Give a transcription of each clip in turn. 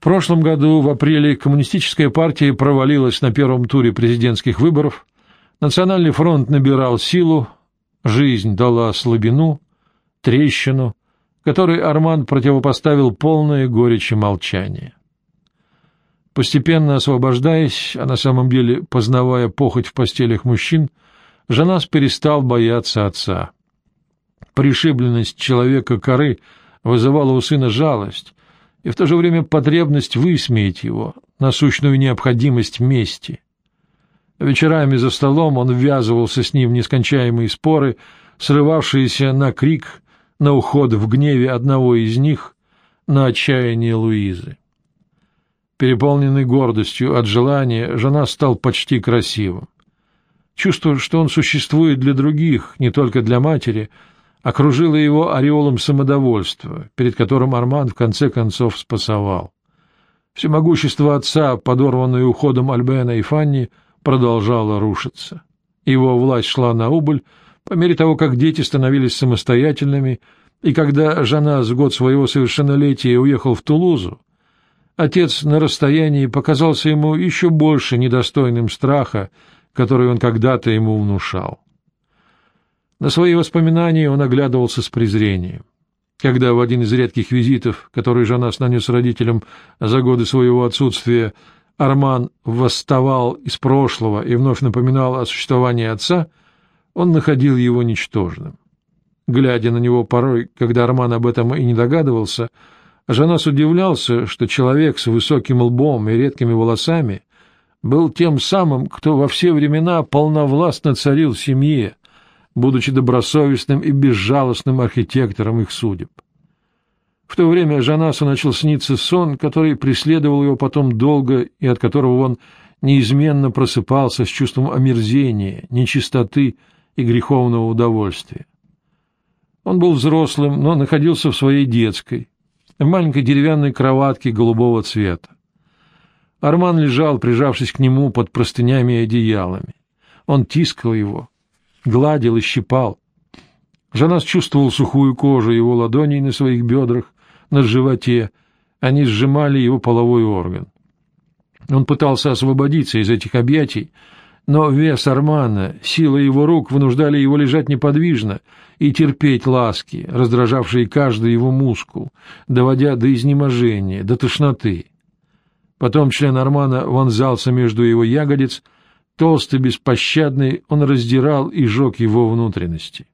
В прошлом году, в апреле, коммунистическая партия провалилась на первом туре президентских выборов, Национальный фронт набирал силу, жизнь дала слабину, трещину, которой Арман противопоставил полное горечь и молчание. Постепенно освобождаясь, а на самом деле познавая похоть в постелях мужчин, Жанас перестал бояться отца. Пришибленность человека коры вызывала у сына жалость и в то же время потребность высмеять его, насущную необходимость мести — Вечерами за столом он ввязывался с ним в нескончаемые споры, срывавшиеся на крик, на уход в гневе одного из них, на отчаяние Луизы. Переполненный гордостью от желания, жена стал почти красивым. Чувство, что он существует для других, не только для матери, окружило его ореолом самодовольства, перед которым Арман в конце концов спасовал. Всемогущество отца, подорванное уходом Альбена и Фанни, — продолжала рушиться. Его власть шла на убыль по мере того, как дети становились самостоятельными, и когда жена с год своего совершеннолетия уехал в Тулузу, отец на расстоянии показался ему еще больше недостойным страха, который он когда-то ему внушал. На свои воспоминания он оглядывался с презрением. Когда в один из редких визитов, который жена нанес родителям за годы своего отсутствия, Арман восставал из прошлого и вновь напоминал о существовании отца, он находил его ничтожным. Глядя на него порой, когда Арман об этом и не догадывался, Жанас удивлялся, что человек с высоким лбом и редкими волосами был тем самым, кто во все времена полновластно царил в семье, будучи добросовестным и безжалостным архитектором их судеб. В то время Жанасу начал сниться сон, который преследовал его потом долго и от которого он неизменно просыпался с чувством омерзения, нечистоты и греховного удовольствия. Он был взрослым, но находился в своей детской, в маленькой деревянной кроватке голубого цвета. Арман лежал, прижавшись к нему под простынями и одеялами. Он тискал его, гладил и щипал. Жанас чувствовал сухую кожу его ладоней на своих бедрах, на животе, они сжимали его половой орган. Он пытался освободиться из этих объятий, но вес Армана, сила его рук вынуждали его лежать неподвижно и терпеть ласки, раздражавшие каждый его мускул, доводя до изнеможения, до тошноты. Потом член Армана вонзался между его ягодиц, толстый, беспощадный, он раздирал и жег его внутренности.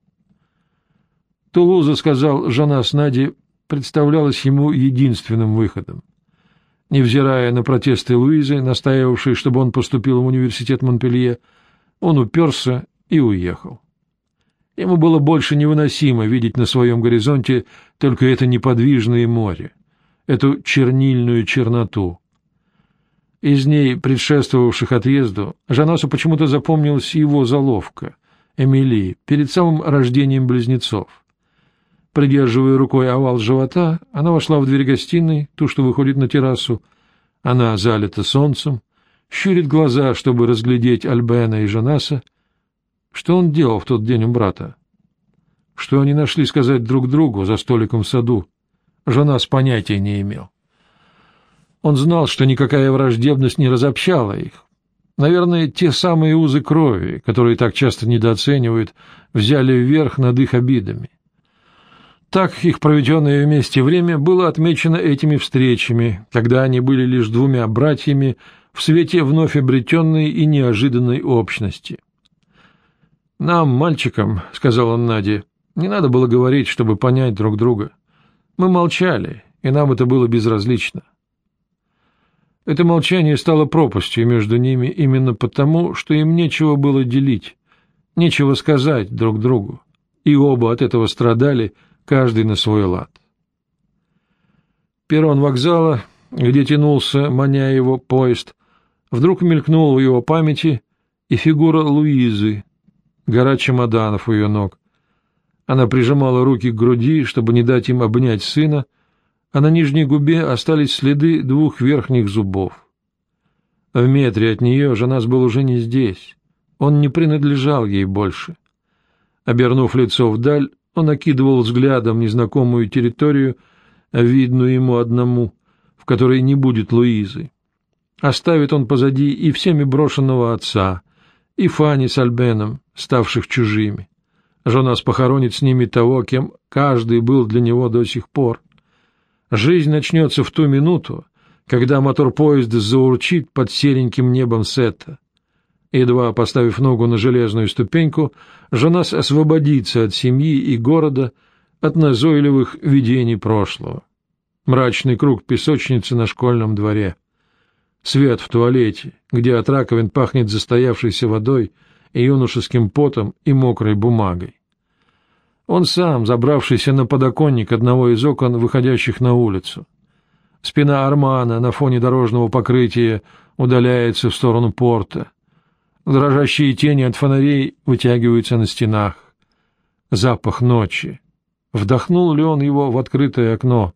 Тулуза, сказал жена с Нади, представлялось ему единственным выходом. Невзирая на протесты Луизы, настаивавшей, чтобы он поступил в университет Монпелье, он уперся и уехал. Ему было больше невыносимо видеть на своем горизонте только это неподвижное море, эту чернильную черноту. Из ней, предшествовавших отъезду, Жанасу почему-то запомнилась его заловка, Эмили, перед самым рождением близнецов. Придерживая рукой овал живота, она вошла в дверь гостиной, ту, что выходит на террасу. Она залита солнцем, щурит глаза, чтобы разглядеть Альбена и Жанаса. Что он делал в тот день у брата? Что они нашли сказать друг другу за столиком в саду? Жанас понятия не имел. Он знал, что никакая враждебность не разобщала их. Наверное, те самые узы крови, которые так часто недооценивают, взяли вверх над их обидами. Так их проведенное вместе время было отмечено этими встречами, когда они были лишь двумя братьями в свете вновь обретенной и неожиданной общности. «Нам, мальчикам, — сказал он Наде, — не надо было говорить, чтобы понять друг друга. Мы молчали, и нам это было безразлично». Это молчание стало пропастью между ними именно потому, что им нечего было делить, нечего сказать друг другу, и оба от этого страдали — каждый на свой лад. Перрон вокзала, где тянулся, маня его, поезд, вдруг мелькнул в его памяти и фигура Луизы, гора чемоданов у ее ног. Она прижимала руки к груди, чтобы не дать им обнять сына, а на нижней губе остались следы двух верхних зубов. В метре от нее Жанас был уже не здесь, он не принадлежал ей больше. Обернув лицо вдаль, он окидывал взглядом незнакомую территорию, видную ему одному, в которой не будет Луизы. Оставит он позади и всеми брошенного отца, и Фанни с Альбеном, ставших чужими. Жонас похоронит с ними того, кем каждый был для него до сих пор. Жизнь начнется в ту минуту, когда мотор поезда заурчит под сереньким небом Сета. Едва поставив ногу на железную ступеньку, Жонас освободится от семьи и города, от назойливых видений прошлого. Мрачный круг песочницы на школьном дворе. Свет в туалете, где от раковин пахнет застоявшейся водой и юношеским потом и мокрой бумагой. Он сам, забравшийся на подоконник одного из окон, выходящих на улицу. Спина Армана на фоне дорожного покрытия удаляется в сторону порта. Дрожащие тени от фонарей вытягиваются на стенах. Запах ночи. Вдохнул ли он его в открытое окно?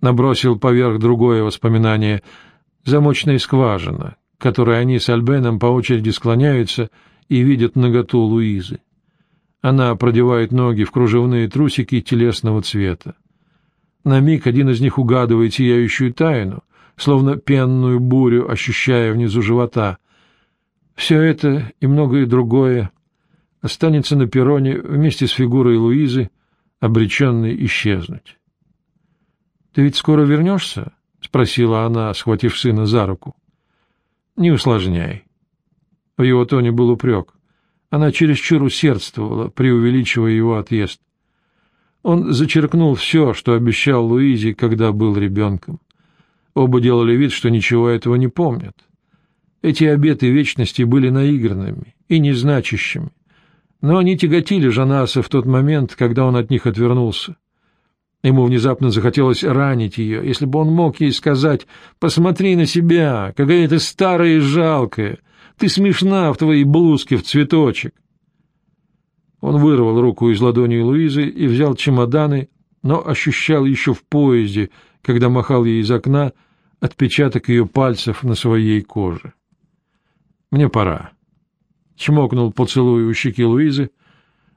Набросил поверх другое воспоминание — замочная скважина, которой они с Альбеном по очереди склоняются и видят наготу Луизы. Она продевает ноги в кружевные трусики телесного цвета. На миг один из них угадывает сияющую тайну, словно пенную бурю, ощущая внизу живота. Все это и многое другое останется на перроне вместе с фигурой Луизы, обреченной исчезнуть. — Ты ведь скоро вернешься? — спросила она, схватив сына за руку. — Не усложняй. В его тоне был упрек. Она чересчур усердствовала, преувеличивая его отъезд. Он зачеркнул все, что обещал Луизе, когда был ребенком. Оба делали вид, что ничего этого не помнят. Эти обеты вечности были наигранными и незначащими, но они тяготили Жанаса в тот момент, когда он от них отвернулся. Ему внезапно захотелось ранить ее, если бы он мог ей сказать «Посмотри на себя, какая ты старая и жалкая, ты смешна в твоей блузке в цветочек». Он вырвал руку из ладони Луизы и взял чемоданы, но ощущал еще в поезде, когда махал ей из окна, отпечаток ее пальцев на своей коже. «Мне пора». Чмокнул поцелуй у щеки Луизы.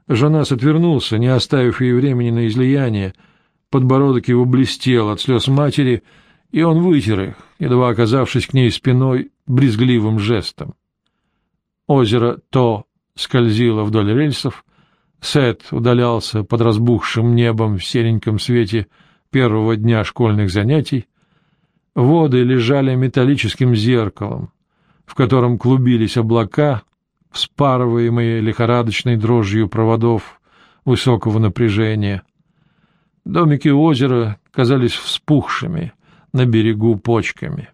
Жанас отвернулся, не оставив ей времени на излияние. Подбородок его блестел от слез матери, и он вытер их, едва оказавшись к ней спиной, брезгливым жестом. Озеро то скользило вдоль рельсов, Сет удалялся под разбухшим небом в сереньком свете первого дня школьных занятий. Воды лежали металлическим зеркалом, в котором клубились облака, вспарываемые лихорадочной дрожью проводов высокого напряжения. Домики озера казались вспухшими на берегу почками.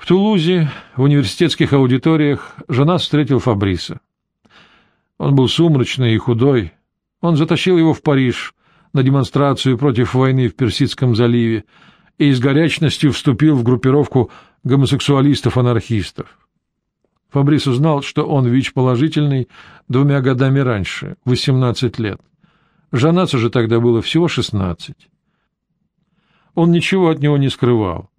В Тулузе, в университетских аудиториях, жена встретил Фабриса. Он был сумрачный и худой. Он затащил его в Париж на демонстрацию против войны в Персидском заливе и с горячностью вступил в группировку гомосексуалистов-анархистов. Фабрис узнал, что он ВИЧ-положительный двумя годами раньше, 18 лет. Жанацу же тогда было всего 16. Он ничего от него не скрывал.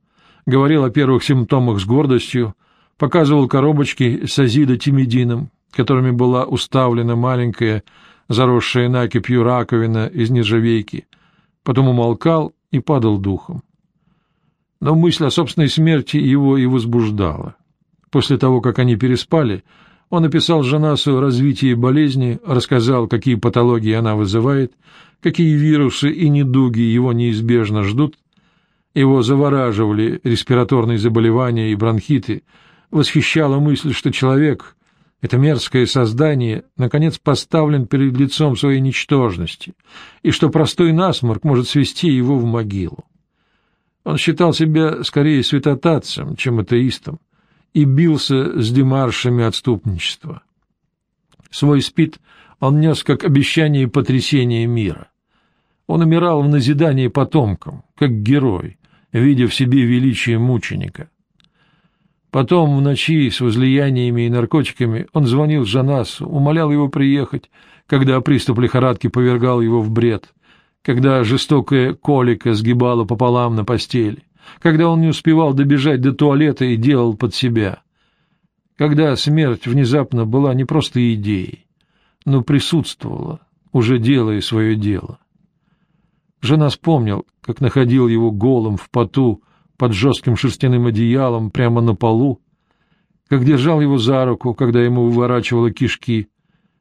Говорил о первых симптомах с гордостью, показывал коробочки с азидотимидином, которыми была уставлена маленькая, заросшая накипью раковина из нержавейки, потом умолкал и падал духом. Но мысль о собственной смерти его и возбуждала. После того, как они переспали, он описал Жанасу развитие болезни, рассказал, какие патологии она вызывает, какие вирусы и недуги его неизбежно ждут. Его завораживали респираторные заболевания и бронхиты, восхищала мысль, что человек, это мерзкое создание, наконец поставлен перед лицом своей ничтожности, и что простой насморк может свести его в могилу. Он считал себя скорее святотатцем, чем атеистом, и бился с демаршами отступничества. Свой спит он нес как обещание потрясения мира. Он умирал в назидании потомкам, как герой, видя в себе величие мученика. Потом в ночи с возлияниями и наркотиками он звонил Жанасу, умолял его приехать, когда приступ лихорадки повергал его в бред, когда жестокая колика сгибала пополам на постели когда он не успевал добежать до туалета и делал под себя, когда смерть внезапно была не просто идеей, но присутствовала, уже делая свое дело. Жена вспомнил, как находил его голым в поту под жестким шерстяным одеялом прямо на полу, как держал его за руку, когда ему выворачивало кишки,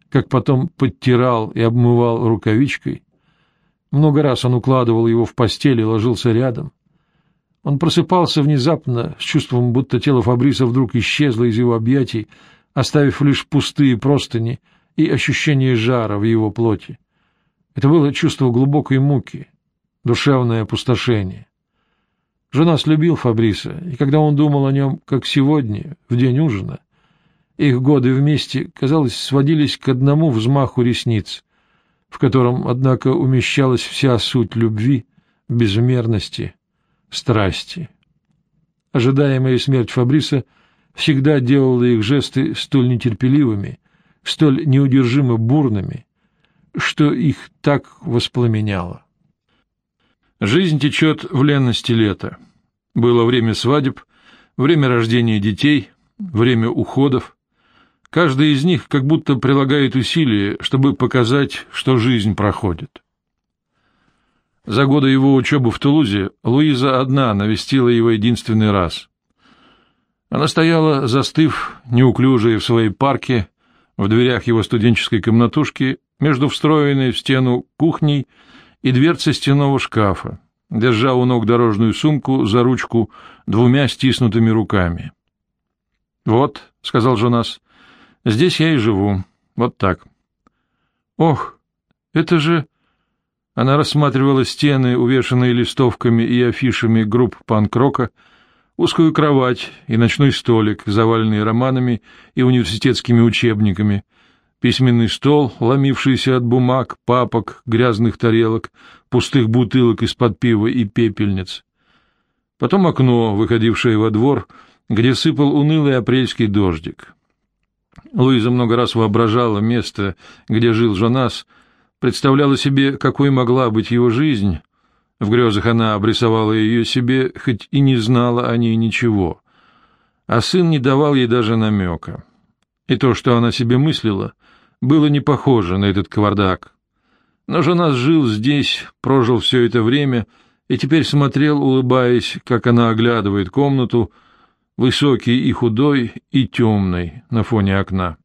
как потом подтирал и обмывал рукавичкой. Много раз он укладывал его в постель и ложился рядом. Он просыпался внезапно с чувством, будто тело Фабриса вдруг исчезло из его объятий, оставив лишь пустые простыни и ощущение жара в его плоти. Это было чувство глубокой муки, душевное опустошение. Женас любил Фабриса, и когда он думал о нем, как сегодня, в день ужина, их годы вместе, казалось, сводились к одному взмаху ресниц, в котором, однако, умещалась вся суть любви, безмерности, страсти. Ожидаемая смерть Фабриса всегда делала их жесты столь нетерпеливыми, столь неудержимо бурными, что их так воспламеняло. Жизнь течет в ленности лета. Было время свадеб, время рождения детей, время уходов. Каждый из них как будто прилагает усилия, чтобы показать, что жизнь проходит. За годы его учебы в Тулузе Луиза одна навестила его единственный раз. Она стояла, застыв, неуклюжая в своей парке, в дверях его студенческой комнатушки, между встроенной в стену кухней дверцей стенного шкафа, держа у ног дорожную сумку за ручку двумя стиснутыми руками. — Вот, — сказал Жонас, — здесь я и живу. Вот так. — Ох, это же... Она рассматривала стены, увешанные листовками и афишами групп панк-рока, узкую кровать и ночной столик, заваленный романами и университетскими учебниками, письменный стол, ломившийся от бумаг, папок, грязных тарелок, пустых бутылок из-под пива и пепельниц. Потом окно, выходившее во двор, где сыпал унылый апрельский дождик. Луиза много раз воображала место, где жил Жонас, представляла себе, какой могла быть его жизнь, в грезах она обрисовала ее себе, хоть и не знала о ней ничего. А сын не давал ей даже намека. И то, что она себе мыслила, было не похоже на этот кавардак. Но жена жил здесь, прожил все это время и теперь смотрел, улыбаясь, как она оглядывает комнату, высокий и худой, и темный на фоне окна.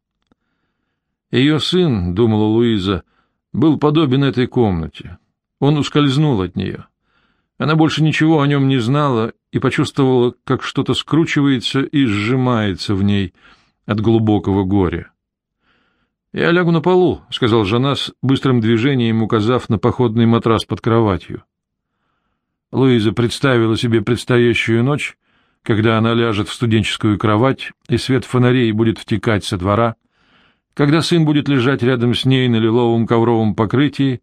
Ее сын, — думала Луиза, — был подобен этой комнате. Он ускользнул от нее. Она больше ничего о нем не знала и почувствовала, как что-то скручивается и сжимается в ней от глубокого горя. «Я лягу на полу», — сказал Жанас, быстрым движением указав на походный матрас под кроватью. Луиза представила себе предстоящую ночь, когда она ляжет в студенческую кровать, и свет фонарей будет втекать со двора, когда сын будет лежать рядом с ней на лиловом ковровом покрытии,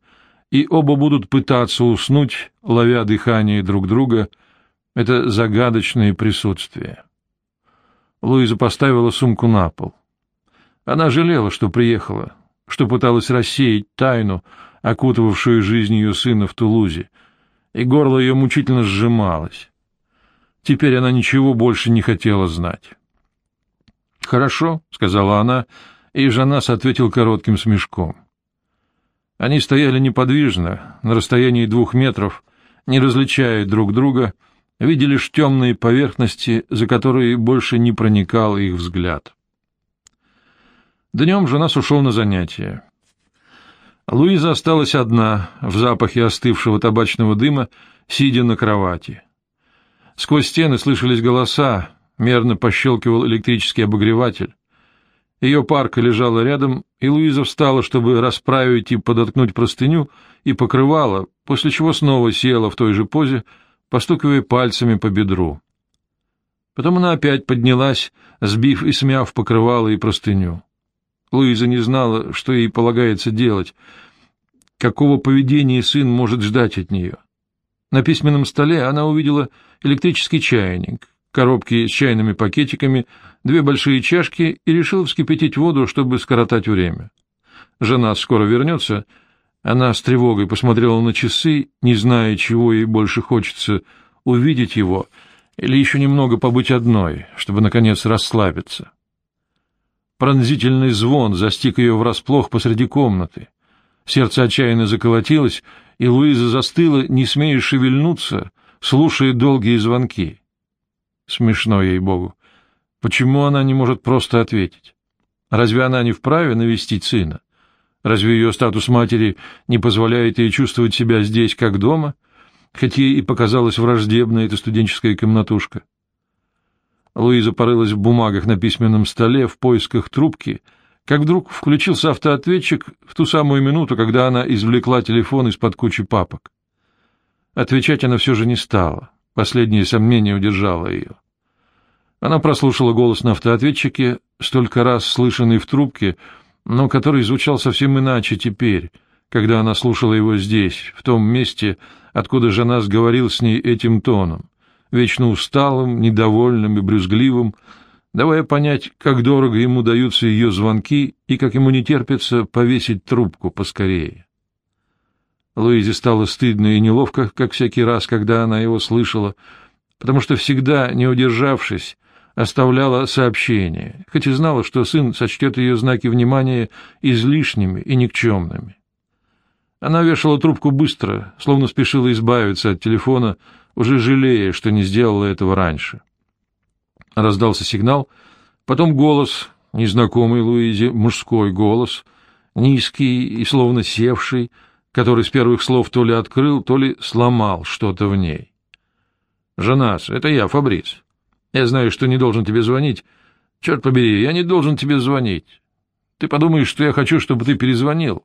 и оба будут пытаться уснуть, ловя дыхание друг друга. Это загадочное присутствие. Луиза поставила сумку на пол. Она жалела, что приехала, что пыталась рассеять тайну, окутывавшую жизнь ее сына в Тулузе, и горло ее мучительно сжималось. Теперь она ничего больше не хотела знать. «Хорошо», — сказала она, и Жанас ответил коротким смешком. Они стояли неподвижно, на расстоянии двух метров, не различая друг друга, видели лишь темные поверхности, за которые больше не проникал их взгляд. Днем жена ушел на занятия. Луиза осталась одна, в запахе остывшего табачного дыма, сидя на кровати. Сквозь стены слышались голоса, мерно пощелкивал электрический обогреватель. Ее парка лежала рядом, и Луиза встала, чтобы расправить и подоткнуть простыню, и покрывала, после чего снова села в той же позе, постукивая пальцами по бедру. Потом она опять поднялась, сбив и смяв покрывало и простыню. Луиза не знала, что ей полагается делать, какого поведения сын может ждать от нее. На письменном столе она увидела электрический чайник, коробки с чайными пакетиками, две большие чашки и решил вскипятить воду, чтобы скоротать время. Жена скоро вернется. Она с тревогой посмотрела на часы, не зная, чего ей больше хочется — увидеть его или еще немного побыть одной, чтобы, наконец, расслабиться. Пронзительный звон застиг ее врасплох посреди комнаты. Сердце отчаянно заколотилось, и Луиза застыла, не смея шевельнуться, слушая долгие звонки. Смешно ей-богу. Почему она не может просто ответить? Разве она не вправе навестить сына? Разве ее статус матери не позволяет ей чувствовать себя здесь, как дома, хоть ей и показалась враждебной эта студенческая комнатушка? Луиза порылась в бумагах на письменном столе в поисках трубки, как вдруг включился автоответчик в ту самую минуту, когда она извлекла телефон из-под кучи папок. Отвечать она все же не стала, последнее сомнение удержало ее. Она прослушала голос на автоответчике, столько раз слышанный в трубке, но который звучал совсем иначе теперь, когда она слушала его здесь, в том месте, откуда жена сговорил с ней этим тоном, вечно усталым, недовольным и брюзгливым, давая понять, как дорого ему даются ее звонки и как ему не терпится повесить трубку поскорее. Луизе стало стыдно и неловко, как всякий раз, когда она его слышала, потому что всегда, не удержавшись, оставляла сообщение, хоть и знала, что сын сочтет ее знаки внимания излишними и никчемными. Она вешала трубку быстро, словно спешила избавиться от телефона, уже жалея, что не сделала этого раньше. Раздался сигнал, потом голос, незнакомый Луизе, мужской голос, низкий и словно севший, который с первых слов то ли открыл, то ли сломал что-то в ней. «Женас, это я, Фабрис. Я знаю, что не должен тебе звонить. Черт побери, я не должен тебе звонить. Ты подумаешь, что я хочу, чтобы ты перезвонил,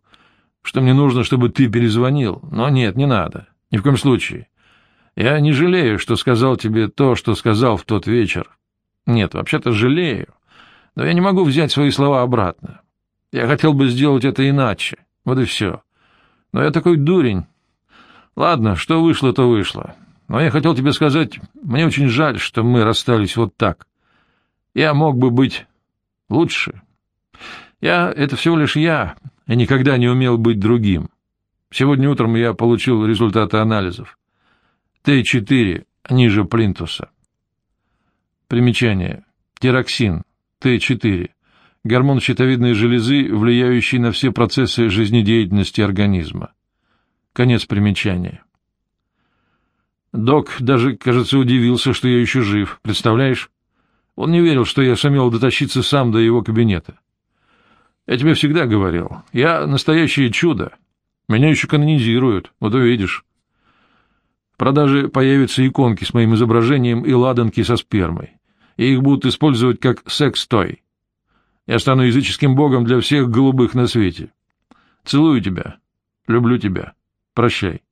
что мне нужно, чтобы ты перезвонил. Но нет, не надо. Ни в коем случае. Я не жалею, что сказал тебе то, что сказал в тот вечер. Нет, вообще-то жалею. Но я не могу взять свои слова обратно. Я хотел бы сделать это иначе. Вот и все. Но я такой дурень. Ладно, что вышло, то вышло. Но я хотел тебе сказать, мне очень жаль, что мы расстались вот так. Я мог бы быть лучше. Я — это всего лишь я, и никогда не умел быть другим. Сегодня утром я получил результаты анализов. Т4 ниже плинтуса. Примечание. Тироксин. Т4. Гормон щитовидной железы, влияющий на все процессы жизнедеятельности организма. Конец примечания. Док даже, кажется, удивился, что я еще жив. Представляешь? Он не верил, что я сумел дотащиться сам до его кабинета. Я тебе всегда говорил, я настоящее чудо. Меня еще канонизируют, вот увидишь. В продаже появятся иконки с моим изображением и ладанки со спермой, и их будут использовать как секс-той. Я стану языческим богом для всех голубых на свете. Целую тебя, люблю тебя, прощай.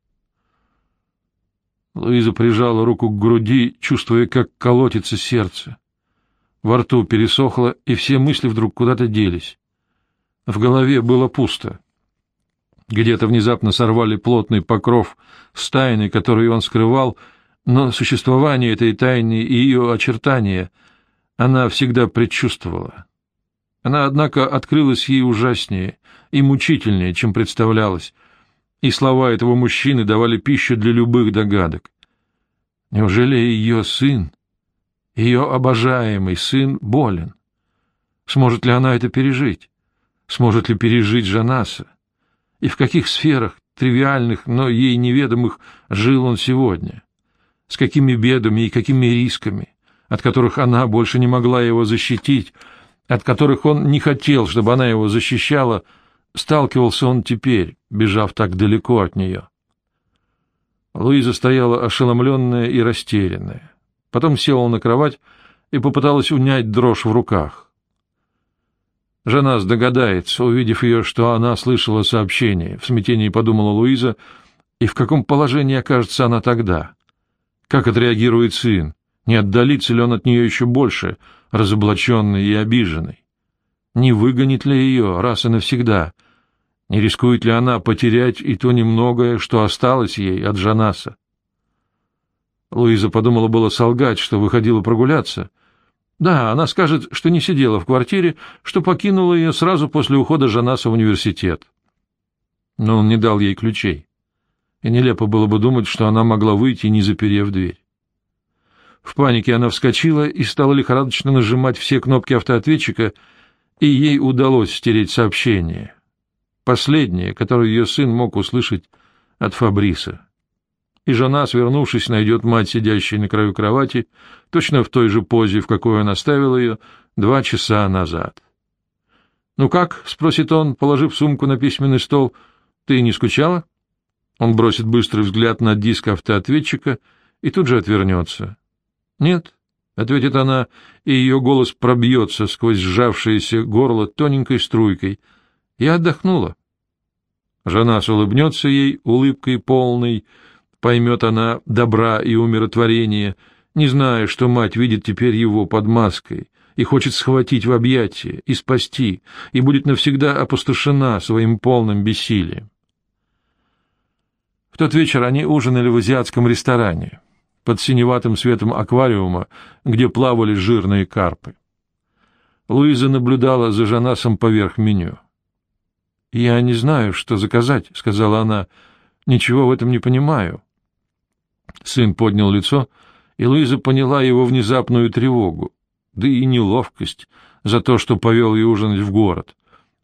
Луиза прижала руку к груди, чувствуя, как колотится сердце. Во рту пересохло, и все мысли вдруг куда-то делись. В голове было пусто. Где-то внезапно сорвали плотный покров с тайной, которую он скрывал, но существование этой тайны и ее очертания она всегда предчувствовала. Она, однако, открылась ей ужаснее и мучительнее, чем представлялось, и слова этого мужчины давали пищу для любых догадок. Неужели ее сын, ее обожаемый сын, болен? Сможет ли она это пережить? Сможет ли пережить Жанаса? И в каких сферах, тривиальных, но ей неведомых, жил он сегодня? С какими бедами и какими рисками, от которых она больше не могла его защитить, от которых он не хотел, чтобы она его защищала, — сталкивался он теперь, бежав так далеко от нее. Луиза стояла ошеломленная и растерянная. Потом села на кровать и попыталась унять дрожь в руках. Жена догадается, увидев ее, что она слышала сообщение, в смятении подумала Луиза, и в каком положении окажется она тогда? Как отреагирует сын? Не отдалится ли он от нее еще больше, разоблаченный и обиженный? Не выгонит ли ее раз и навсегда — не рискует ли она потерять и то немногое, что осталось ей от Жанаса? Луиза подумала было солгать, что выходила прогуляться. Да, она скажет, что не сидела в квартире, что покинула ее сразу после ухода Жанаса в университет. Но он не дал ей ключей, и нелепо было бы думать, что она могла выйти, не заперев дверь. В панике она вскочила и стала лихорадочно нажимать все кнопки автоответчика, и ей удалось стереть сообщение. последнее, которое ее сын мог услышать от Фабриса. И жена, свернувшись, найдет мать, сидящей на краю кровати, точно в той же позе, в какой он оставил ее два часа назад. — Ну как? — спросит он, положив сумку на письменный стол. — Ты не скучала? Он бросит быстрый взгляд на диск автоответчика и тут же отвернется. — Нет, — ответит она, и ее голос пробьется сквозь сжавшееся горло тоненькой струйкой. — Я отдохнула. Жена улыбнется ей улыбкой полной, поймет она добра и умиротворения, не зная, что мать видит теперь его под маской и хочет схватить в объятия и спасти, и будет навсегда опустошена своим полным бессилием. В тот вечер они ужинали в азиатском ресторане под синеватым светом аквариума, где плавали жирные карпы. Луиза наблюдала за Жанасом поверх меню. «Я не знаю, что заказать», — сказала она. «Ничего в этом не понимаю». Сын поднял лицо, и Луиза поняла его внезапную тревогу, да и неловкость за то, что повел ее ужинать в город.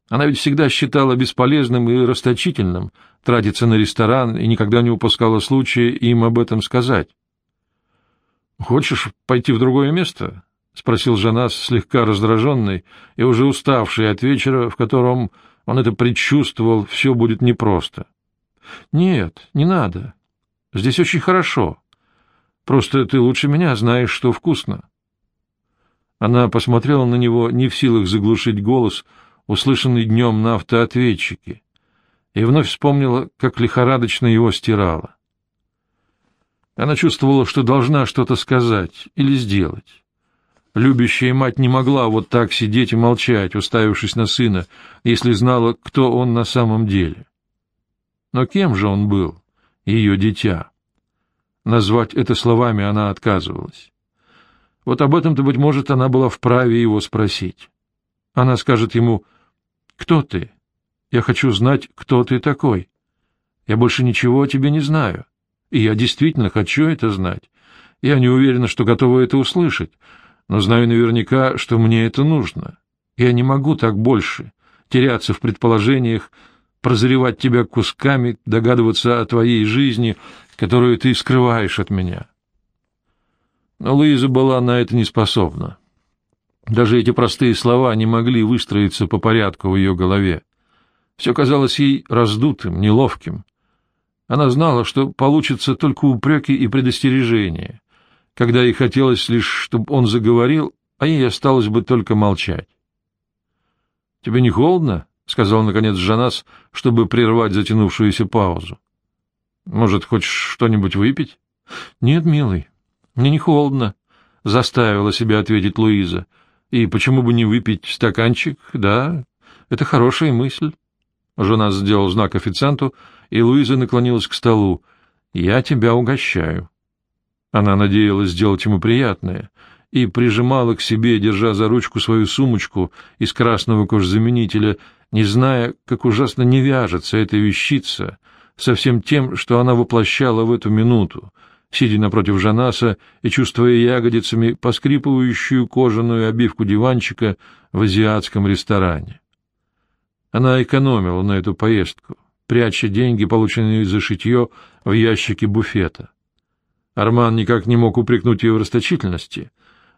Она ведь всегда считала бесполезным и расточительным тратиться на ресторан и никогда не упускала случая им об этом сказать. «Хочешь пойти в другое место?» — спросил Жанас, слегка раздраженный и уже уставший от вечера, в котором он это предчувствовал, все будет непросто. «Нет, не надо. Здесь очень хорошо. Просто ты лучше меня знаешь, что вкусно». Она посмотрела на него, не в силах заглушить голос, услышанный днем на автоответчике, и вновь вспомнила, как лихорадочно его стирала. Она чувствовала, что должна что-то сказать или сделать. Любящая мать не могла вот так сидеть и молчать, уставившись на сына, если знала, кто он на самом деле. Но кем же он был, ее дитя? Назвать это словами она отказывалась. Вот об этом-то, быть может, она была вправе его спросить. Она скажет ему, «Кто ты? Я хочу знать, кто ты такой. Я больше ничего о тебе не знаю. И я действительно хочу это знать. Я не уверена, что готова это услышать, но знаю наверняка, что мне это нужно. Я не могу так больше теряться в предположениях, прозревать тебя кусками, догадываться о твоей жизни, которую ты скрываешь от меня. Но Луиза была на это не способна. Даже эти простые слова не могли выстроиться по порядку в ее голове. Все казалось ей раздутым, неловким. Она знала, что получится только упреки и предостережения, когда ей хотелось лишь, чтобы он заговорил, а ей осталось бы только молчать. — Тебе не холодно? — сказал, наконец, Жанас, чтобы прервать затянувшуюся паузу. — Может, хочешь что-нибудь выпить? — Нет, милый, мне не холодно, — заставила себя ответить Луиза. — И почему бы не выпить стаканчик? Да, это хорошая мысль. Жена сделал знак официанту, и Луиза наклонилась к столу. «Я тебя угощаю». Она надеялась сделать ему приятное и прижимала к себе, держа за ручку свою сумочку из красного кожзаменителя, не зная, как ужасно не вяжется эта вещица со всем тем, что она воплощала в эту минуту, сидя напротив Жанаса и чувствуя ягодицами поскрипывающую кожаную обивку диванчика в азиатском ресторане. Она экономила на эту поездку, пряча деньги, полученные за шитье, в ящике буфета. Арман никак не мог упрекнуть ее в расточительности,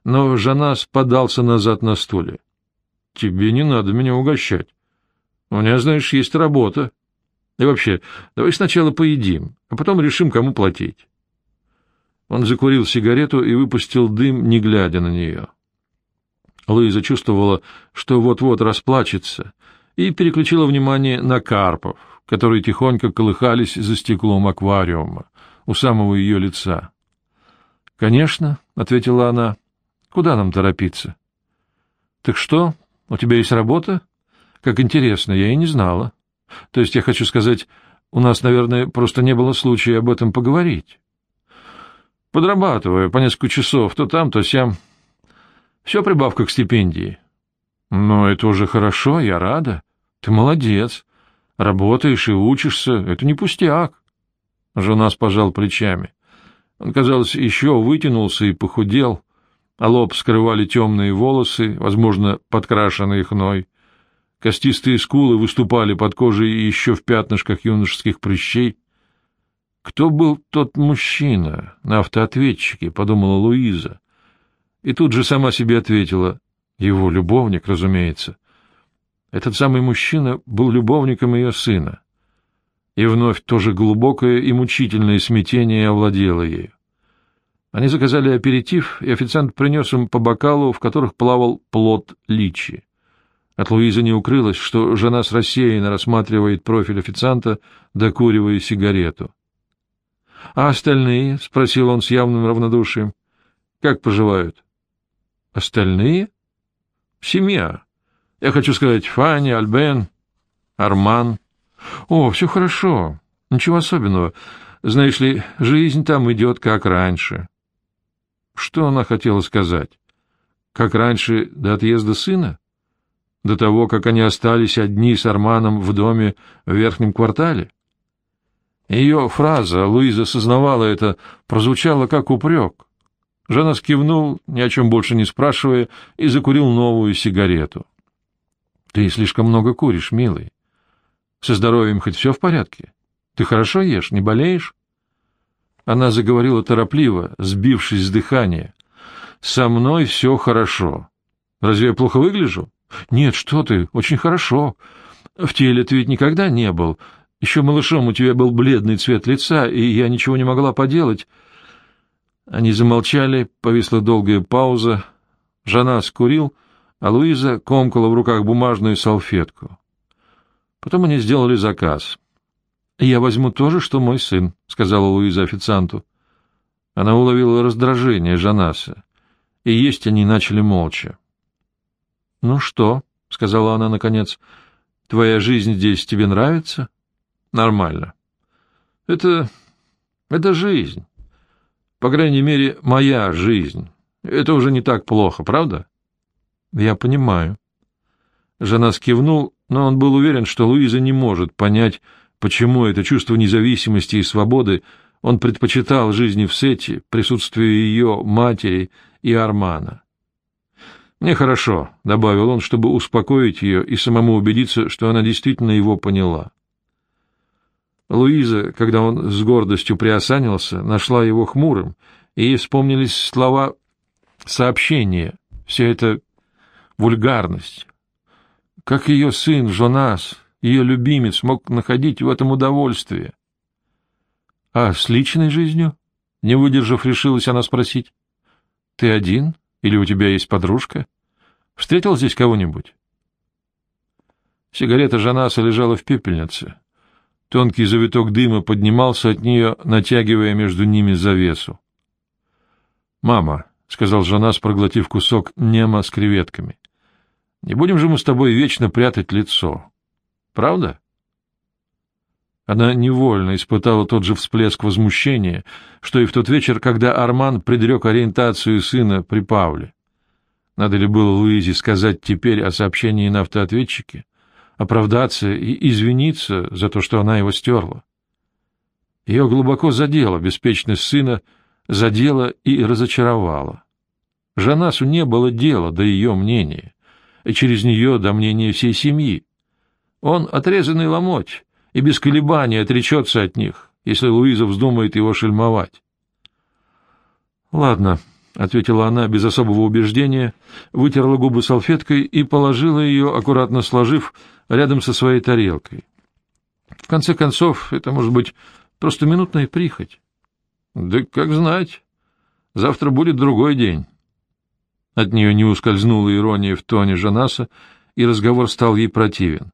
но Жанас подался назад на стуле. — Тебе не надо меня угощать. У меня, знаешь, есть работа. И вообще, давай сначала поедим, а потом решим, кому платить. Он закурил сигарету и выпустил дым, не глядя на нее. Луиза чувствовала, что вот-вот расплачется, и переключила внимание на карпов, которые тихонько колыхались за стеклом аквариума у самого ее лица. — Конечно, — ответила она. — Куда нам торопиться? — Так что, у тебя есть работа? Как интересно, я и не знала. То есть я хочу сказать, у нас, наверное, просто не было случая об этом поговорить. Подрабатываю по несколько часов, то там, то сям. Все прибавка к стипендии. Но это уже хорошо, я рада. Ты молодец. Работаешь и учишься. Это не пустяк. Жонас пожал плечами. Он, казалось, еще вытянулся и похудел, а лоб скрывали темные волосы, возможно, подкрашенные хной. Костистые скулы выступали под кожей еще в пятнышках юношеских прыщей. «Кто был тот мужчина на автоответчике?» — подумала Луиза. И тут же сама себе ответила. Его любовник, разумеется. Этот самый мужчина был любовником ее сына. И вновь тоже глубокое и мучительное смятение овладело ею. Они заказали аперитив, и официант принес им по бокалу, в которых плавал плод личи. От Луизы не укрылось, что жена с рассеянно рассматривает профиль официанта, докуривая сигарету. — А остальные? — спросил он с явным равнодушием. — Как поживают? — Остальные? — Семья. Я хочу сказать, Фанни, Альбен, Арман. — О, все хорошо. Ничего особенного. Знаешь ли, жизнь там идет как раньше. Что она хотела сказать? Как раньше до отъезда сына? До того, как они остались одни с Арманом в доме в верхнем квартале? Ее фраза, Луиза сознавала это, прозвучала как упрек. Жена скивнул, ни о чем больше не спрашивая, и закурил новую сигарету. — Ты слишком много куришь, милый. Со здоровьем хоть все в порядке? Ты хорошо ешь, не болеешь? Она заговорила торопливо, сбившись с дыхания. «Со мной все хорошо. Разве я плохо выгляжу?» «Нет, что ты, очень хорошо. В теле ты ведь никогда не был. Еще малышом у тебя был бледный цвет лица, и я ничего не могла поделать». Они замолчали, повисла долгая пауза. Жена скурил, а Луиза комкала в руках бумажную салфетку. Потом они сделали заказ. «Я возьму то же, что мой сын», — сказала Луиза официанту. Она уловила раздражение Жанаса, и есть они начали молча. «Ну что?» — сказала она наконец. «Твоя жизнь здесь тебе нравится?» «Нормально. Это... это жизнь. По крайней мере, моя жизнь. Это уже не так плохо, правда?» «Я понимаю». Жена скивнул, но он был уверен, что Луиза не может понять, Почему это чувство независимости и свободы он предпочитал жизни в Сете, присутствию ее матери и Армана? «Мне хорошо», — добавил он, чтобы успокоить ее и самому убедиться, что она действительно его поняла. Луиза, когда он с гордостью приосанился, нашла его хмурым, и ей вспомнились слова сообщения, вся эта вульгарность. Как ее сын Жонас, ее любимец мог находить в этом удовольствие. — А с личной жизнью? — не выдержав, решилась она спросить. — Ты один? Или у тебя есть подружка? Встретил здесь кого-нибудь? Сигарета Жанаса лежала в пепельнице. Тонкий завиток дыма поднимался от нее, натягивая между ними завесу. — Мама, — сказал Жанас, проглотив кусок нема с креветками, — не будем же мы с тобой вечно прятать лицо. Правда? Она невольно испытала тот же всплеск возмущения, что и в тот вечер, когда Арман предрек ориентацию сына при Павле. Надо ли было Луизе сказать теперь о сообщении на автоответчике, оправдаться и извиниться за то, что она его стерла? Ее глубоко задела беспечность сына, задела и разочаровала. Жанасу не было дела до ее мнения, и через нее до мнения всей семьи. Он отрезанный ломоть и без колебаний отречется от них, если Луиза вздумает его шельмовать. — Ладно, — ответила она без особого убеждения, вытерла губы салфеткой и положила ее, аккуратно сложив, рядом со своей тарелкой. В конце концов, это может быть просто минутная прихоть. — Да как знать. Завтра будет другой день. От нее не ускользнула ирония в тоне Жанаса, и разговор стал ей противен.